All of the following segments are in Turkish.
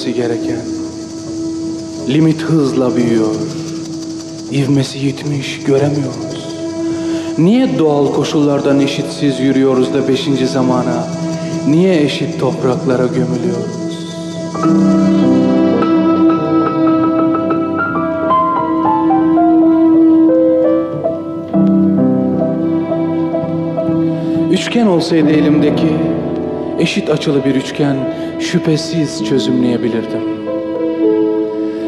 bölünmesi gereken. Limit hızla büyüyor. İvmesi yitmiş göremiyoruz. Niye doğal koşullardan eşitsiz yürüyoruz da beşinci zamana? Niye eşit topraklara gömülüyoruz? Üçgen olsaydı elimdeki eşit açılı bir üçgen şüphesiz çözümleyebilirdim.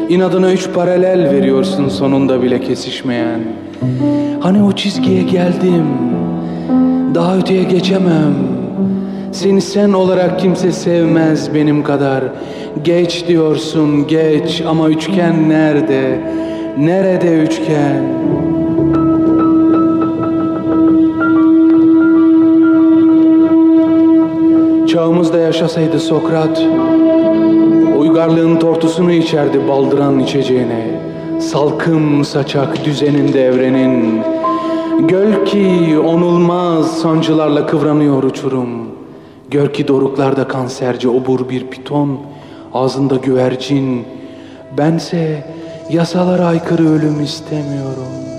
İnadına üç paralel veriyorsun sonunda bile kesişmeyen. Hani o çizgiye geldim, daha öteye geçemem. Seni sen olarak kimse sevmez benim kadar. Geç diyorsun geç ama üçgen nerede? Nerede üçgen? Çağımızda yaşasaydı Sokrat, uygarlığın tortusunu içerdi baldıran içeceğine. Salkım saçak düzeninde evrenin, göl ki onulmaz sancılarla kıvranıyor uçurum. Gör ki doruklarda kanserce obur bir piton, ağzında güvercin. Bense yasalara aykırı ölüm istemiyorum.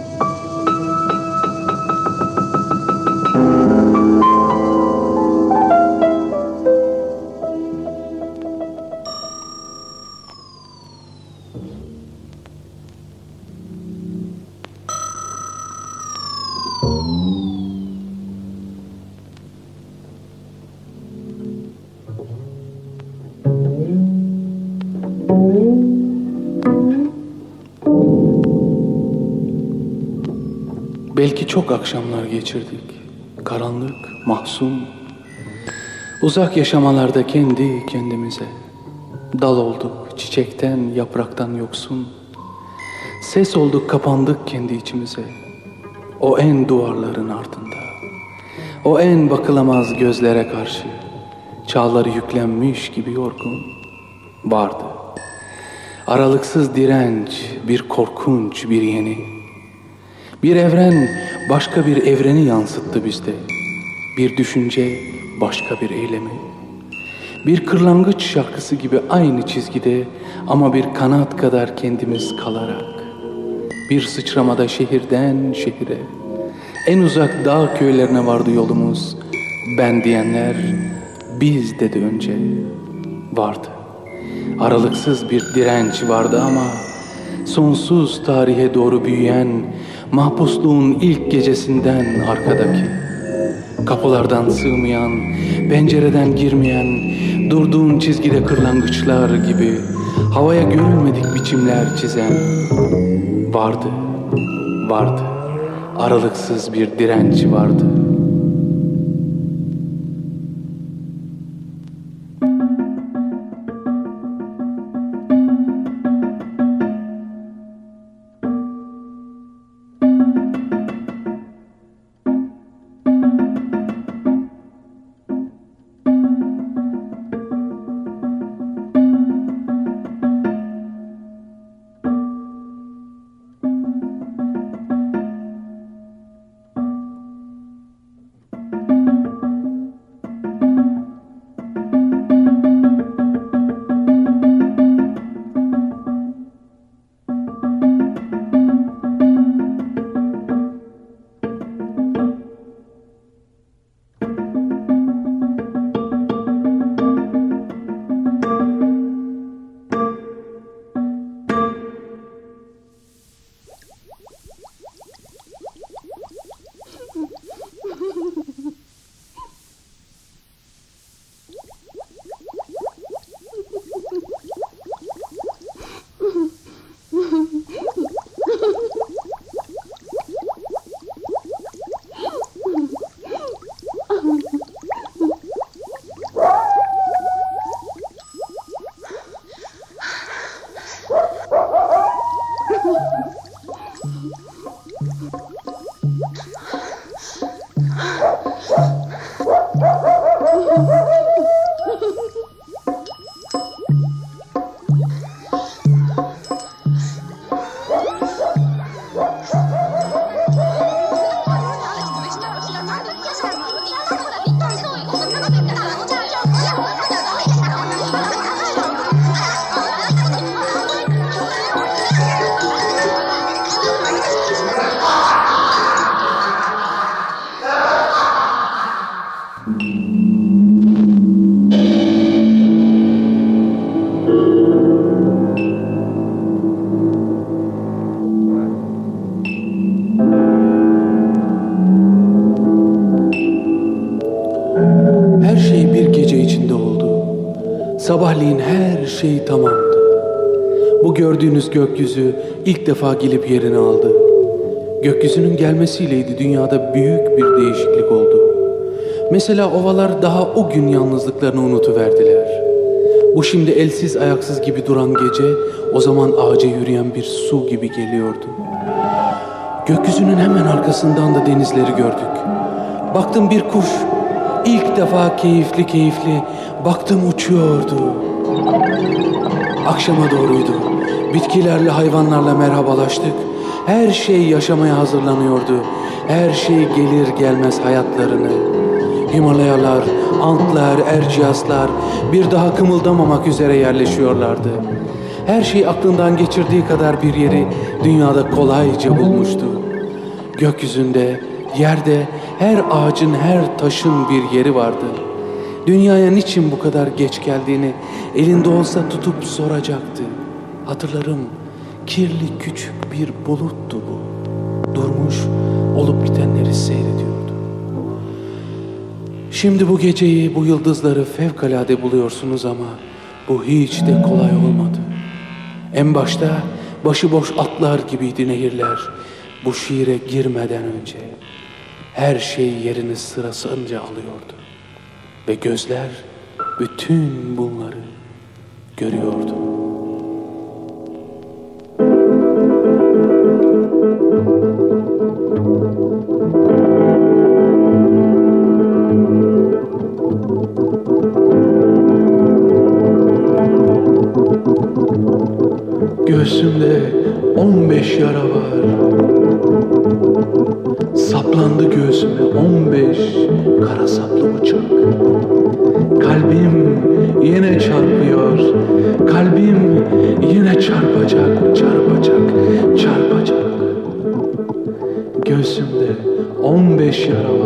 Çok akşamlar geçirdik. Karanlık, mahzun. Uzak yaşamalarda kendi kendimize. Dal olduk, çiçekten, yapraktan yoksun. Ses olduk, kapandık kendi içimize. O en duvarların ardında. O en bakılamaz gözlere karşı. Çağları yüklenmiş gibi yorgun. Vardı. Aralıksız direnç, bir korkunç, bir yeni. Bir evren başka bir evreni yansıttı bizde. Bir düşünce başka bir eylemi. Bir kırlangıç şarkısı gibi aynı çizgide ama bir kanat kadar kendimiz kalarak. Bir sıçramada şehirden şehire. En uzak dağ köylerine vardı yolumuz. Ben diyenler biz dedi önce. Vardı. Aralıksız bir direnç vardı ama sonsuz tarihe doğru büyüyen mahpusluğun ilk gecesinden arkadaki. Kapılardan sığmayan, pencereden girmeyen, durduğun çizgide kırlangıçlar gibi havaya görülmedik biçimler çizen vardı, vardı. Aralıksız bir direnç vardı. Gökyüzü ilk defa gelip yerini aldı. Gökyüzünün gelmesiyleydi dünyada büyük bir değişiklik oldu. Mesela ovalar daha o gün yalnızlıklarını unutuverdiler. Bu şimdi elsiz ayaksız gibi duran gece o zaman ağaca yürüyen bir su gibi geliyordu. Gökyüzünün hemen arkasından da denizleri gördük. Baktım bir kuş ilk defa keyifli keyifli baktım uçuyordu. Akşama doğruydu. Bitkilerle hayvanlarla merhabalaştık. Her şey yaşamaya hazırlanıyordu. Her şey gelir gelmez hayatlarını. Himalayalar, Antlar, Erciyaslar bir daha kımıldamamak üzere yerleşiyorlardı. Her şey aklından geçirdiği kadar bir yeri dünyada kolayca bulmuştu. Gökyüzünde, yerde, her ağacın, her taşın bir yeri vardı. Dünyaya niçin bu kadar geç geldiğini elinde olsa tutup soracaktı. Hatırlarım, kirli küçük bir buluttu bu. Durmuş, olup bitenleri seyrediyordu. Şimdi bu geceyi, bu yıldızları fevkalade buluyorsunuz ama bu hiç de kolay olmadı. En başta başıboş atlar gibiydi nehirler bu şiire girmeden önce. Her şey yerini sırasınca alıyordu. Ve gözler bütün bunları görüyordu. Yine çarpacak, çarpacak, çarpacak. Göğsümde on beş yara var.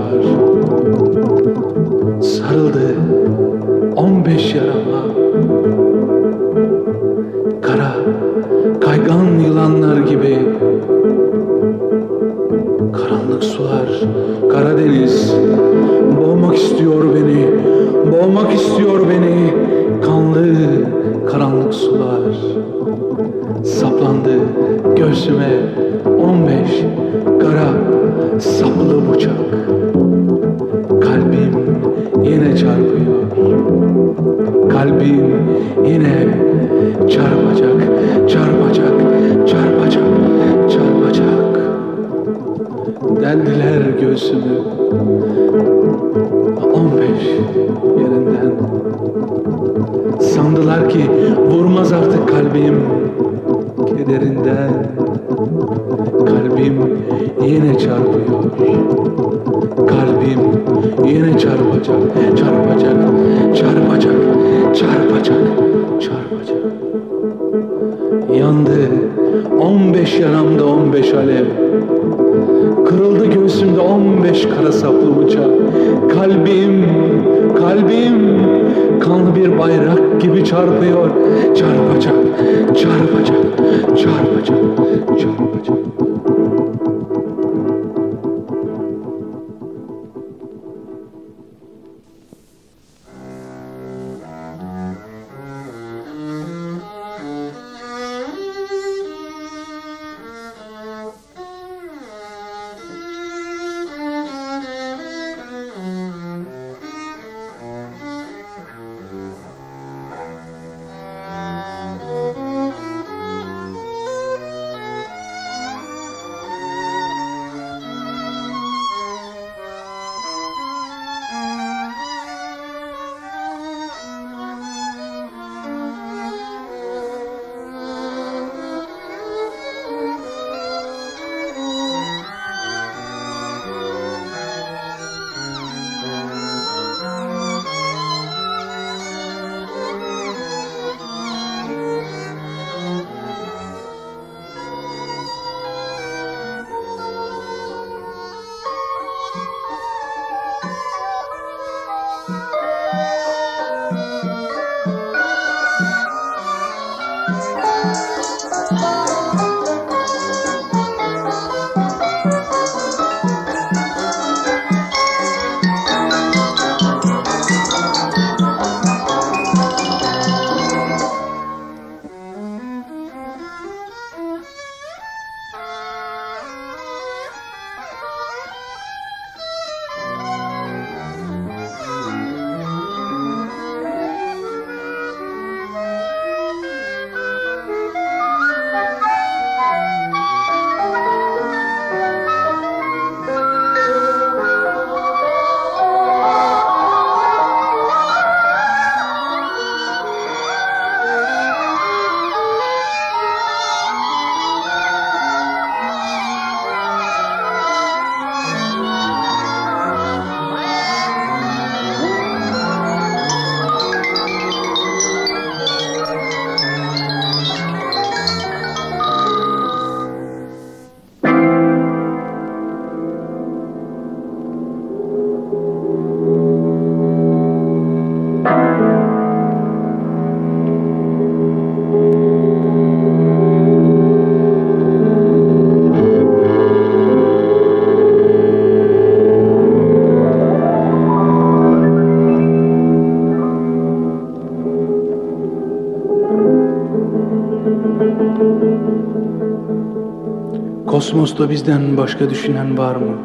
Kosmosta bizden başka düşünen var mı?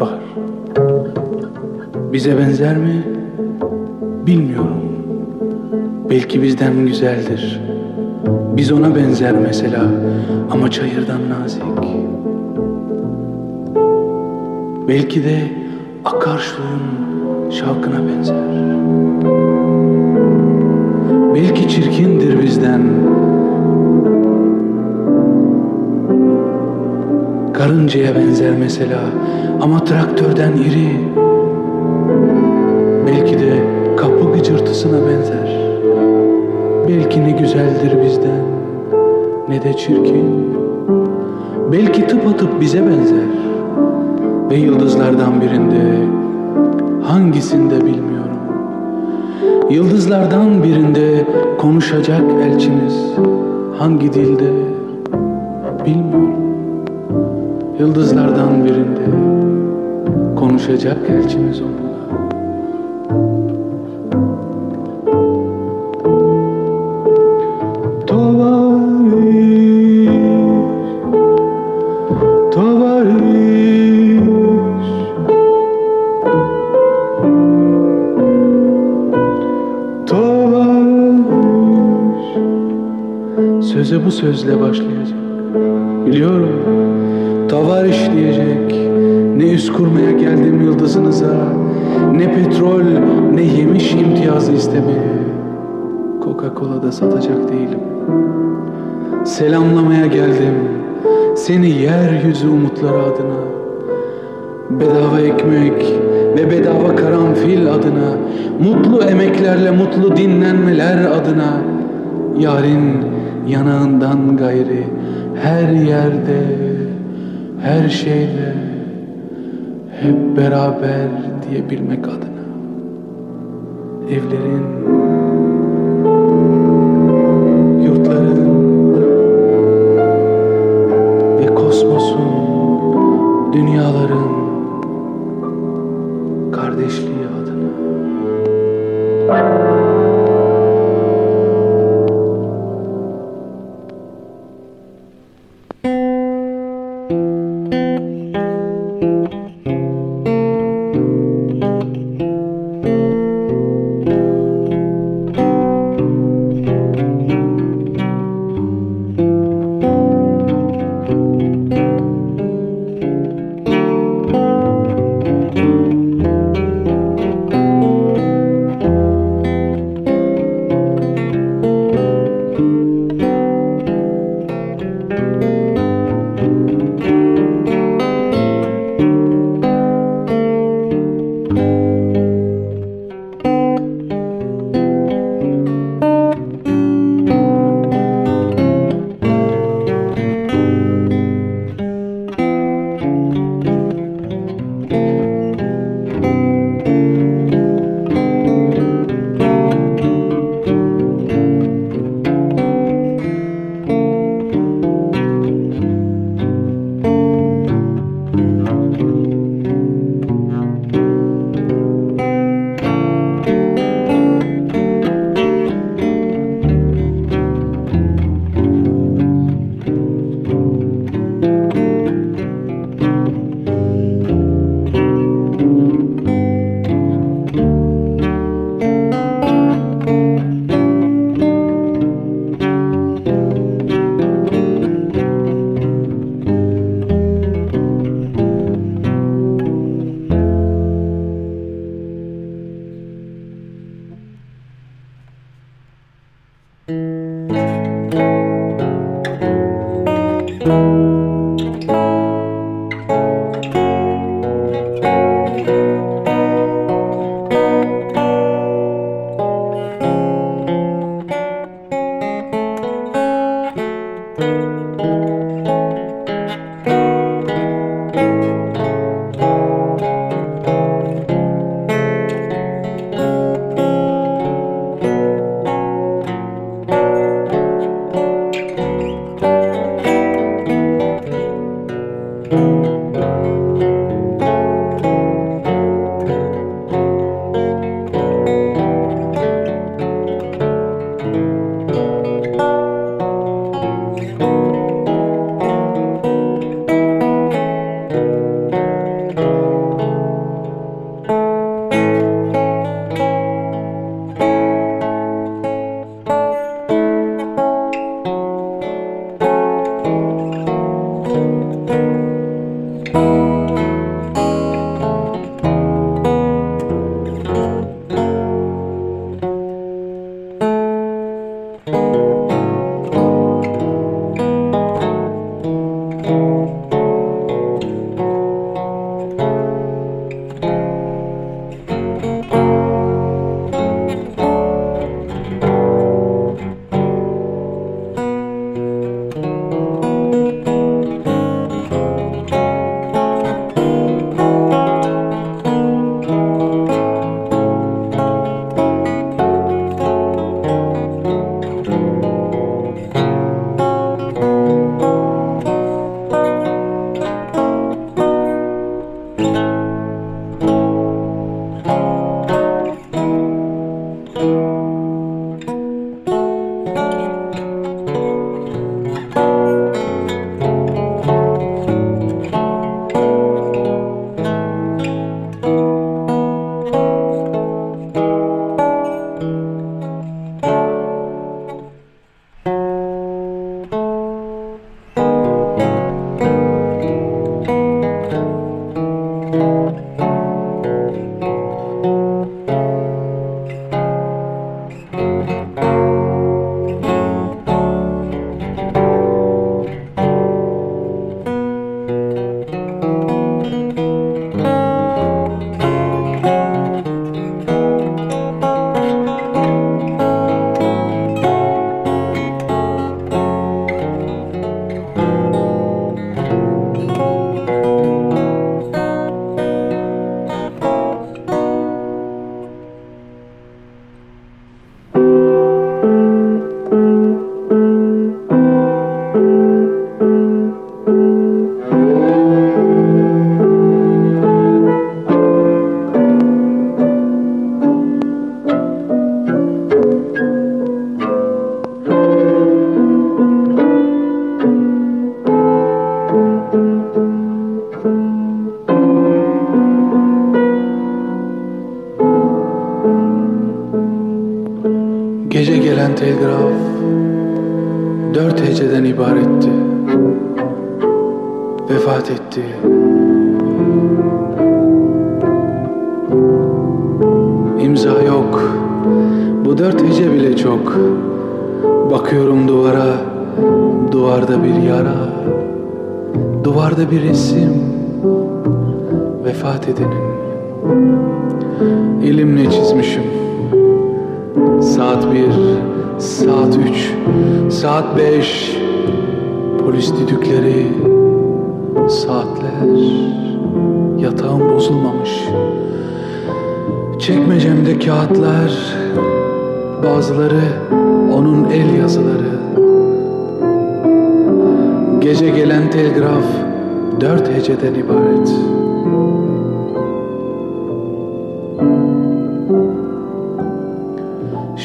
Var. Bize benzer mi? Bilmiyorum. Belki bizden güzeldir. Biz ona benzer mesela ama çayırdan nazik. Belki de akarsuyun şavkına benzer. Belki çirkindir bizden. Karıncaya benzer mesela ama traktörden iri. Belki de kapı gıcırtısına benzer. Belki ne güzeldir bizden ne de çirkin. Belki tıpatıp bize benzer. Ve yıldızlardan birinde hangisinde bilmiyorum. Yıldızlardan birinde konuşacak elçimiz hangi dilde Yıldızlardan birinde konuşacak elçimiz onunla. Tovariş, tovariş Tovariş Söze bu sözle başlayacak Coca-Cola'da satacak değilim. Selamlamaya geldim Seni yeryüzü umutları adına. Bedava ekmek ve bedava karanfil adına Mutlu emeklerle mutlu dinlenmeler adına. Yarın yanağından gayri her yerde Her şeyde hep beraber diyebilmek adına. Evlerin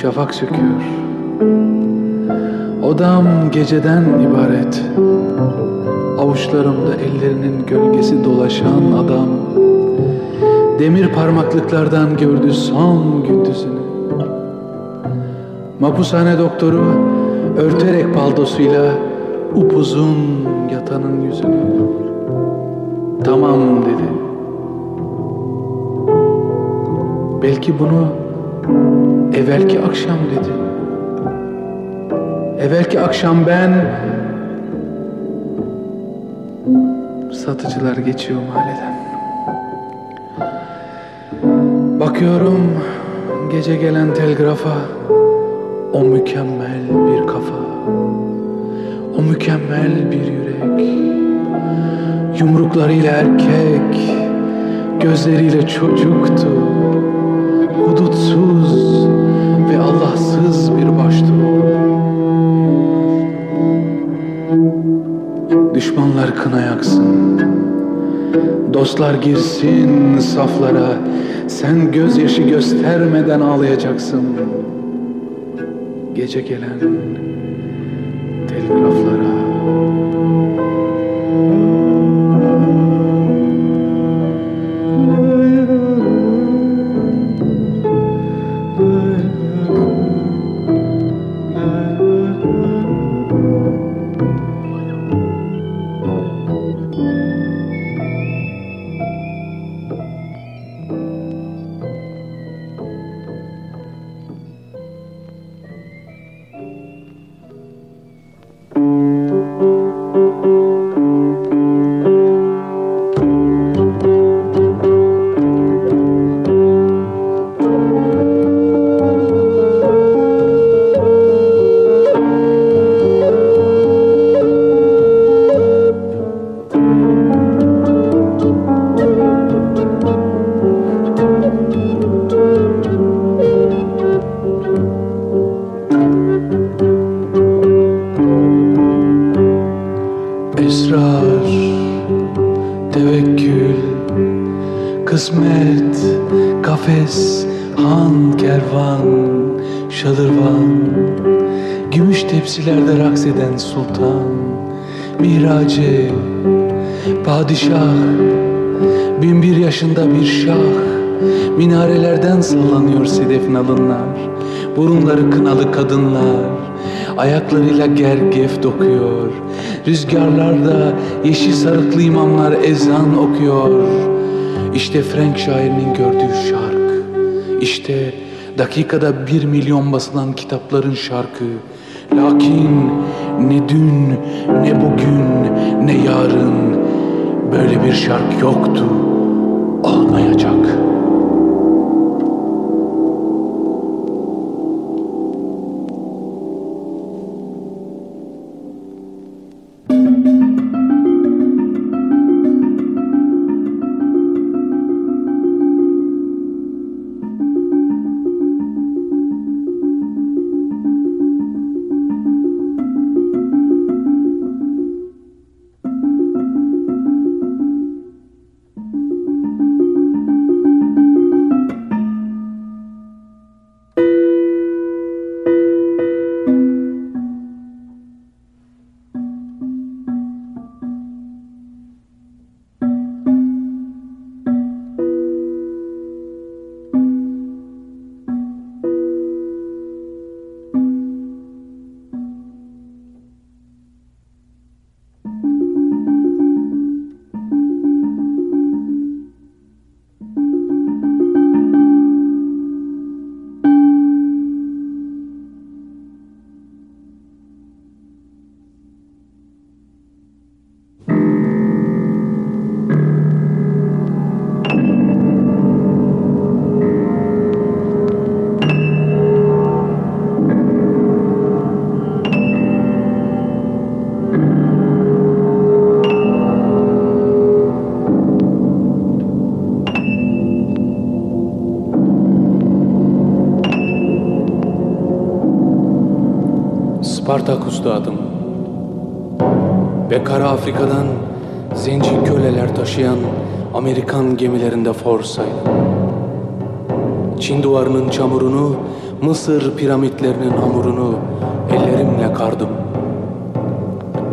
Şafak söküyor. Odam geceden ibaret. Avuçlarımda ellerinin gölgesi dolaşan adam Demir parmaklıklardan gördü son gündüzünü Mapushane doktoru örterek paldosuyla upuzun yatanın yüzünü Tamam dedi Belki bunu evvelki akşam dedi. Evvelki akşam ben Satıcılar geçiyor mahalleden. Bakıyorum gece gelen telgrafa O mükemmel bir kafa O mükemmel bir yürek. Yumruklarıyla erkek Gözleriyle çocuktu Hudutsuz Düşmanlar kına yaksın Dostlar girsin saflara Sen gözyaşı göstermeden ağlayacaksın. Gece gelen burunları kınalı kadınlar, ayaklarıyla gergef dokuyor. Rüzgarlarda yeşil sarıklı imamlar ezan okuyor. İşte Frank şairinin gördüğü şark. İşte dakikada bir milyon basılan kitapların şarkı. Lakin ne dün, ne bugün, ne yarın böyle bir şark yoktu. Olmayacak. Spartakus'ta adım. Ve Kara Afrika'dan zenci köleler taşıyan Amerikan gemilerinde forsaydım. Çin duvarının çamurunu, Mısır piramitlerinin hamurunu ellerimle kardım.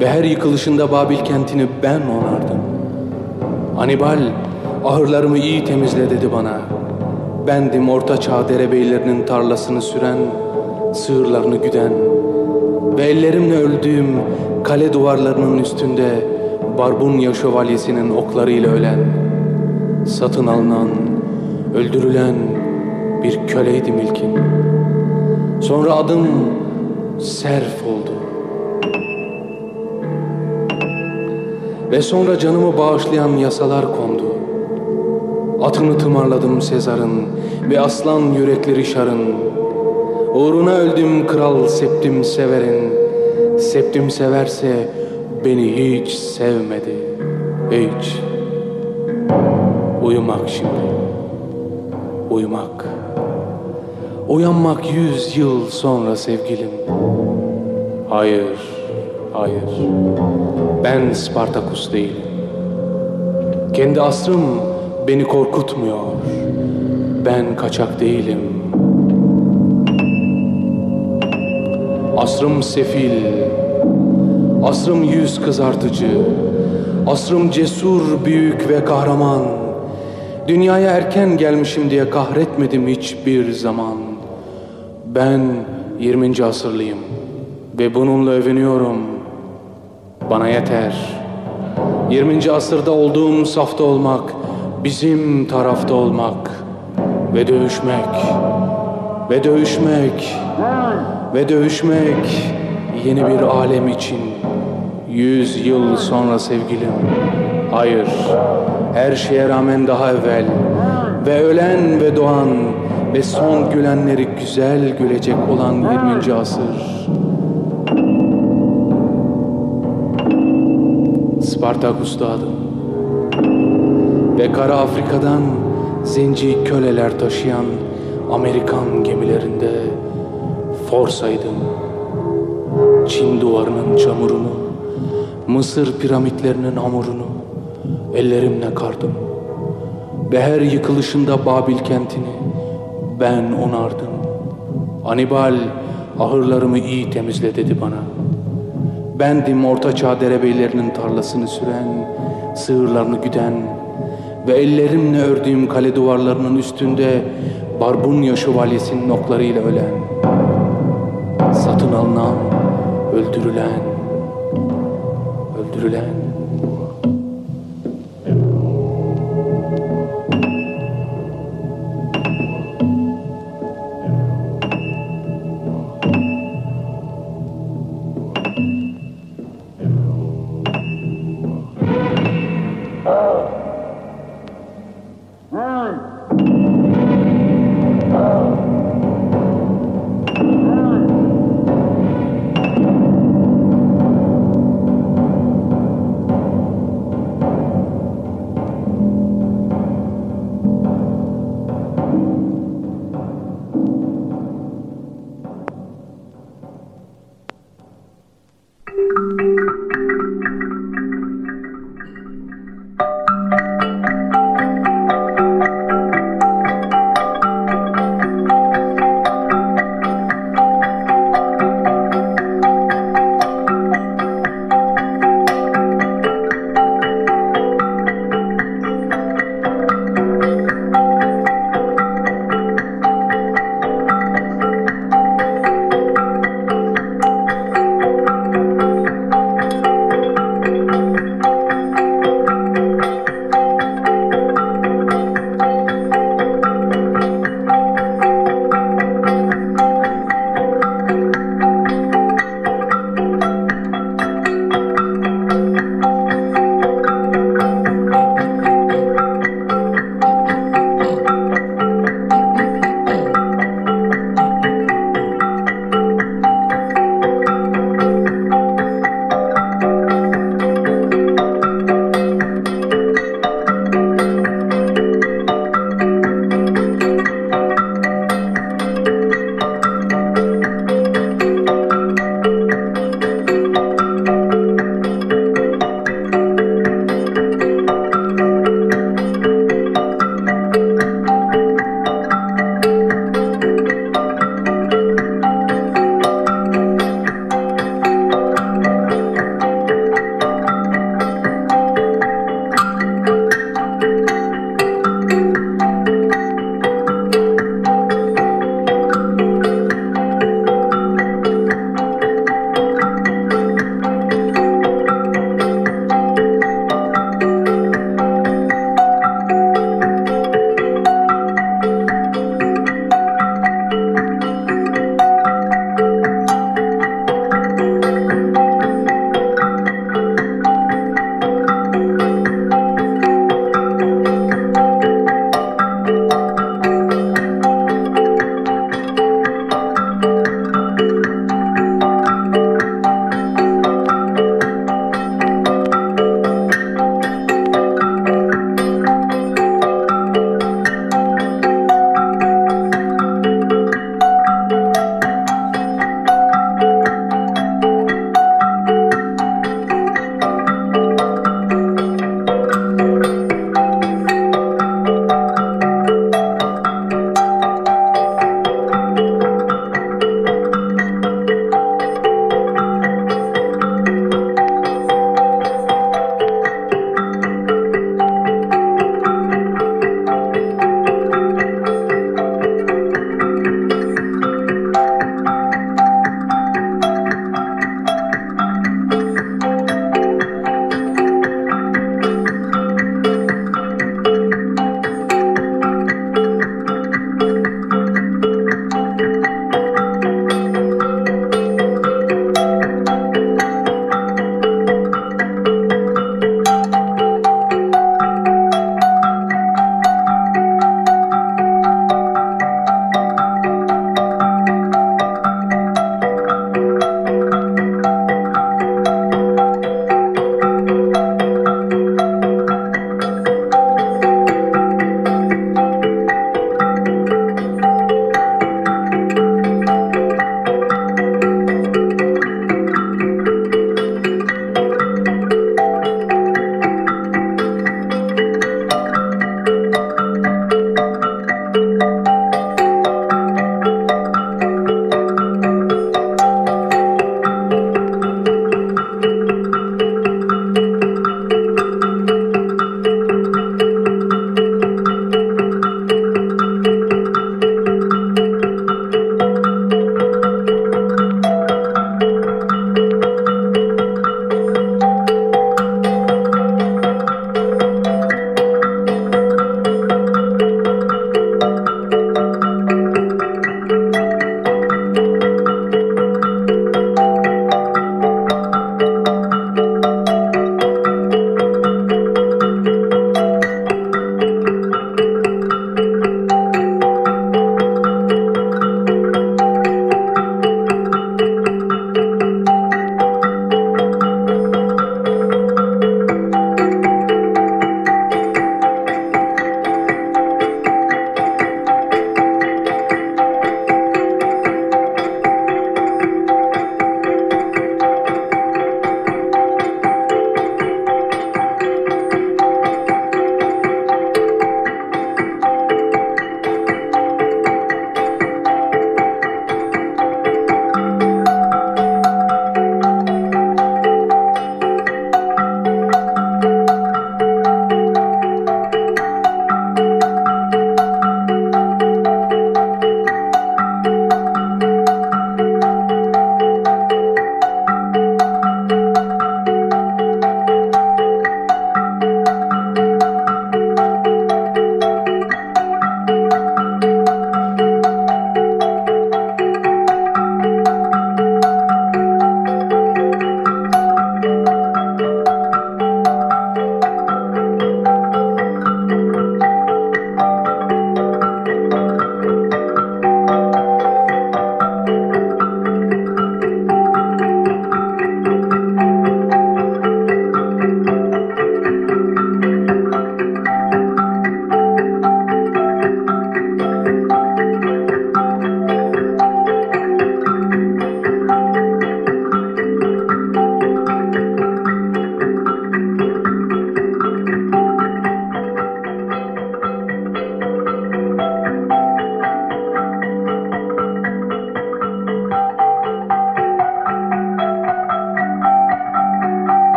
Ve her yıkılışında Babil kentini ben onardım. Hannibal ahırlarımı iyi temizle dedi bana. Bendim orta çağ derebeylerinin tarlasını süren, sığırlarını güden ve ellerimle öldüğüm kale duvarlarının üstünde Barbunya şövalyesinin oklarıyla ölen, satın alınan, öldürülen bir köleydim ilkin. Sonra adım Serf oldu. Ve sonra canımı bağışlayan yasalar kondu. Atını tımarladım Sezar'ın ve aslan yürekleri şarın. Uğruna öldüm kral Septim Sever'in. Septim severse beni hiç sevmedi. Hiç. Uyumak şimdi. Uyumak. Uyanmak yüz yıl sonra sevgilim. Hayır, hayır. Ben Spartakus değilim. Kendi asrım beni korkutmuyor. Ben kaçak değilim. Asrım sefil, asrım yüz kızartıcı, asrım cesur, büyük ve kahraman. Dünyaya erken gelmişim diye kahretmedim hiçbir zaman. Ben 20. asırlıyım ve bununla övünüyorum. Bana yeter. 20. asırda olduğum safta olmak, bizim tarafta olmak ve dövüşmek ve dövüşmek ve dövüşmek yeni bir alem için yüz yıl sonra sevgilim. Hayır, her şeye rağmen daha evvel ve ölen ve doğan ve son gülenleri güzel gülecek olan 20. asır. Spartakus'ta adım. Ve Kara Afrika'dan zenci köleler taşıyan Amerikan gemilerinde forsaydım. Çin duvarının çamurunu, Mısır piramitlerinin hamurunu ellerimle kardım. Ve her yıkılışında Babil kentini ben onardım. Anibal ahırlarımı iyi temizle dedi bana. Bendim orta çağ derebeylerinin tarlasını süren, sığırlarını güden ve ellerimle ördüğüm kale duvarlarının üstünde Barbunya şövalyesinin oklarıyla ölen, alınan, öldürülen, öldürülen.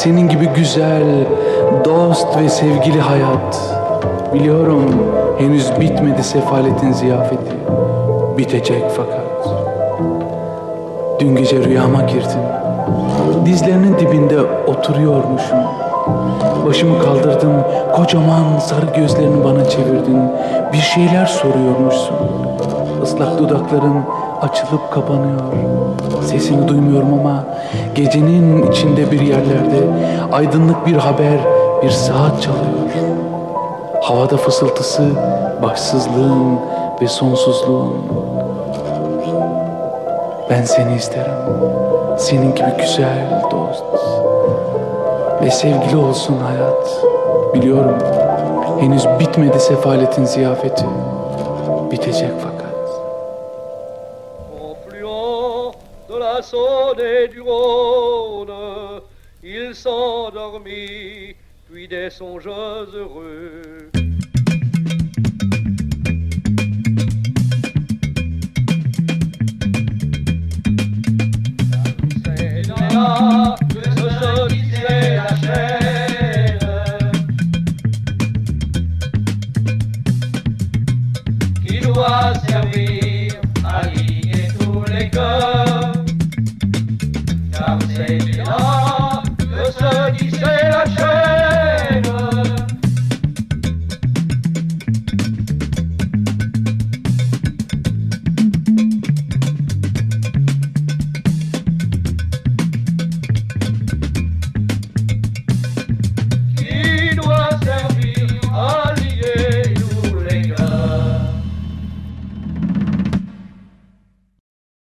Senin gibi güzel, dost ve sevgili hayat. Biliyorum henüz bitmedi sefaletin ziyafeti. Bitecek fakat. Dün gece rüyama girdin. Dizlerinin dibinde oturuyormuşum. Başımı kaldırdım, kocaman sarı gözlerini bana çevirdin. Bir şeyler soruyormuşsun. Islak dudakların açılıp kapanıyor. Sesini duymuyorum ama gecenin içinde bir yerlerde aydınlık bir haber, bir saat çalıyor. Havada fısıltısı, başsızlığın ve sonsuzluğun. Ben seni isterim. Senin gibi güzel dost. Ve sevgili olsun hayat. Biliyorum henüz bitmedi sefaletin ziyafeti. Bitecek fakat. Et du il s'endormit, puis des songes heureux.